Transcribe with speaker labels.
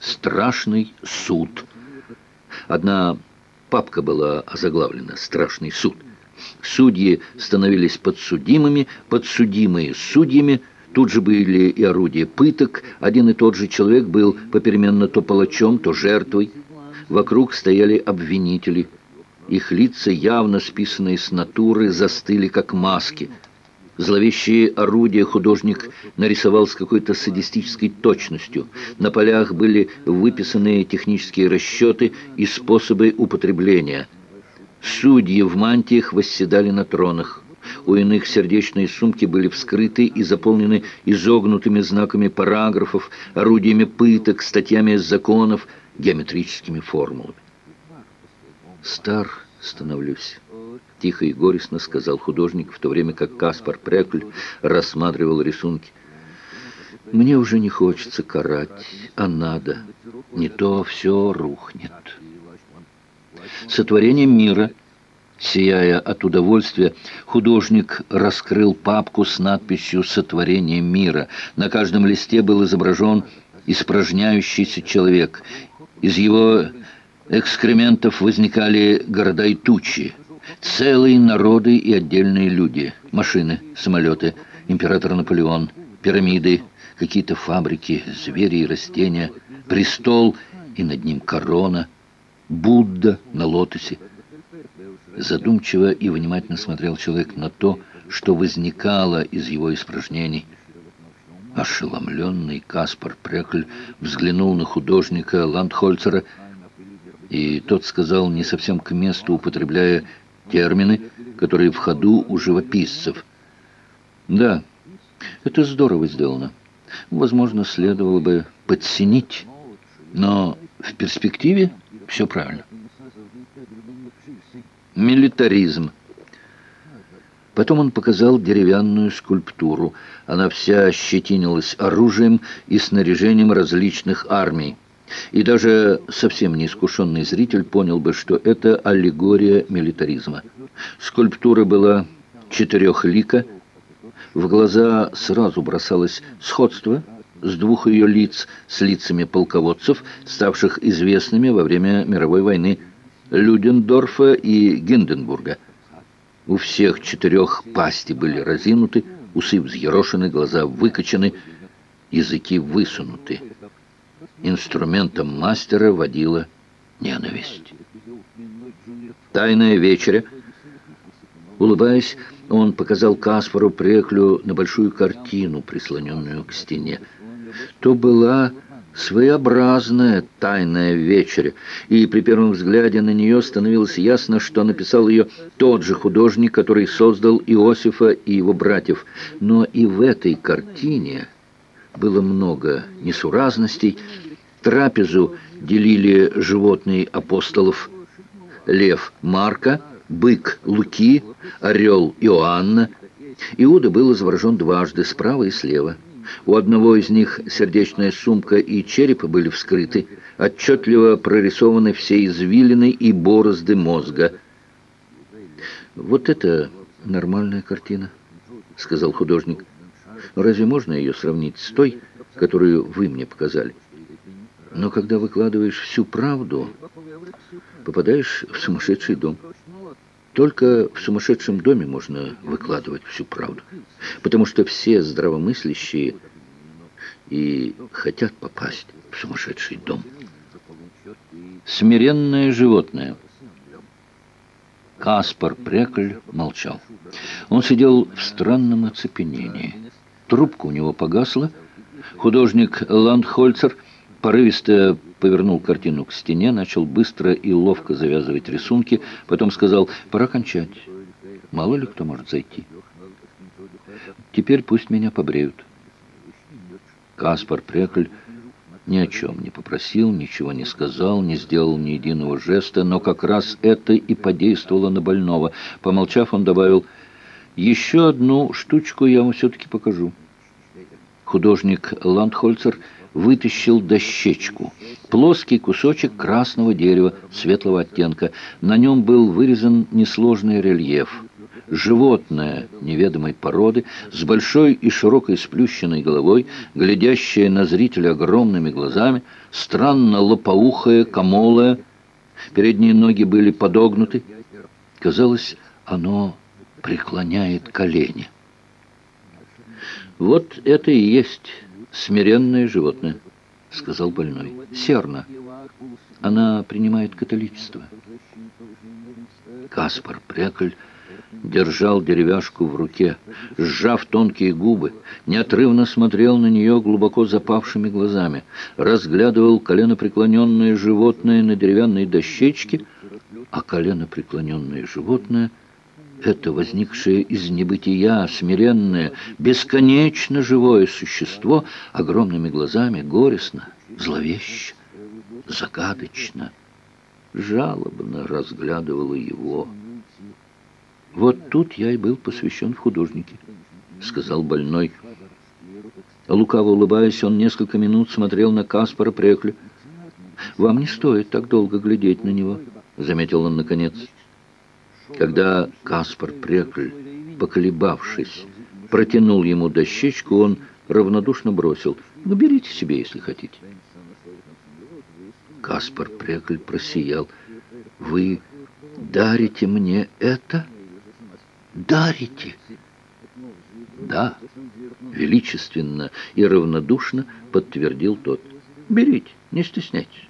Speaker 1: Страшный суд. Одна папка была озаглавлена «Страшный суд». Судьи становились подсудимыми, подсудимые судьями. Тут же были и орудия пыток. Один и тот же человек был попеременно то палачом, то жертвой. Вокруг стояли обвинители. Их лица, явно списанные с натуры, застыли как маски. Зловещие орудия художник нарисовал с какой-то садистической точностью. На полях были выписаны технические расчеты и способы употребления – Судьи в мантиях восседали на тронах. У иных сердечные сумки были вскрыты и заполнены изогнутыми знаками параграфов, орудиями пыток, статьями законов, геометрическими формулами. «Стар становлюсь», — тихо и горестно сказал художник, в то время как Каспар Прекль рассматривал рисунки. «Мне уже не хочется карать, а надо. Не то все рухнет» сотворением мира. Сияя от удовольствия, художник раскрыл папку с надписью «Сотворение мира». На каждом листе был изображен испражняющийся человек. Из его экскрементов возникали города и тучи, целые народы и отдельные люди, машины, самолеты, император Наполеон, пирамиды, какие-то фабрики, звери и растения, престол и над ним корона – Будда на лотосе. Задумчиво и внимательно смотрел человек на то, что возникало из его испражнений. Ошеломленный Каспар Прекль взглянул на художника Ландхольцера, и тот сказал не совсем к месту, употребляя термины, которые в ходу у живописцев. «Да, это здорово сделано. Возможно, следовало бы подсинить, но в перспективе все правильно. Милитаризм. Потом он показал деревянную скульптуру. Она вся ощетинилась оружием и снаряжением различных армий. И даже совсем неискушенный зритель понял бы, что это аллегория милитаризма. Скульптура была четырехлика. В глаза сразу бросалось сходство – с двух ее лиц с лицами полководцев, ставших известными во время мировой войны Людендорфа и Гинденбурга. У всех четырех пасти были разинуты, усы взъерошены, глаза выкочены, языки высунуты. Инструментом мастера водила ненависть. Тайная вечеря. Улыбаясь, он показал Каспару Преклю на большую картину, прислоненную к стене то была своеобразная тайная вечеря, и при первом взгляде на нее становилось ясно, что написал ее тот же художник, который создал Иосифа и его братьев. Но и в этой картине было много несуразностей. Трапезу делили животные апостолов лев Марка, бык Луки, орел Иоанна. Иуда был изображен дважды, справа и слева. У одного из них сердечная сумка и череп были вскрыты, отчетливо прорисованы все извилины и борозды мозга. «Вот это нормальная картина», — сказал художник. «Разве можно ее сравнить с той, которую вы мне показали? Но когда выкладываешь всю правду, попадаешь в сумасшедший дом». Только в сумасшедшем доме можно выкладывать всю правду, потому что все здравомыслящие и хотят попасть в сумасшедший дом. Смиренное животное. Каспар Прекль молчал. Он сидел в странном оцепенении. Трубка у него погасла. Художник Ландхольцер порывисто повернул картину к стене, начал быстро и ловко завязывать рисунки, потом сказал «пора кончать, мало ли кто может зайти». «Теперь пусть меня побреют». Каспар Прекль ни о чем не попросил, ничего не сказал, не сделал ни единого жеста, но как раз это и подействовало на больного. Помолчав, он добавил «Еще одну штучку я вам все-таки покажу». Художник Ландхольцер – вытащил дощечку. Плоский кусочек красного дерева светлого оттенка. На нем был вырезан несложный рельеф. животное неведомой породы, с большой и широкой сплющенной головой, глядящее на зрителя огромными глазами, странно лопоухое, комолое, передние ноги были подогнуты. Казалось, оно преклоняет колени. «Вот это и есть смиренное животное», — сказал больной. «Серна. Она принимает католичество». Каспар Прекль держал деревяшку в руке, сжав тонкие губы, неотрывно смотрел на нее глубоко запавшими глазами, разглядывал коленопреклоненное животное на деревянной дощечке, а коленопреклоненное животное — это возникшее из небытия, смиренное, бесконечно живое существо, огромными глазами, горестно, зловеще, загадочно, жалобно разглядывало его. «Вот тут я и был посвящен в художники», — сказал больной. Лукаво улыбаясь, он несколько минут смотрел на Каспара Прекля. «Вам не стоит так долго глядеть на него», — заметил он наконец. Когда Каспар Прекль, поколебавшись, протянул ему дощечку, он равнодушно бросил. «Ну, берите себе, если хотите». Каспар Прекль просиял. «Вы дарите мне это?» дарите?» «Да», — величественно и равнодушно подтвердил тот. «Берите, не стесняйтесь».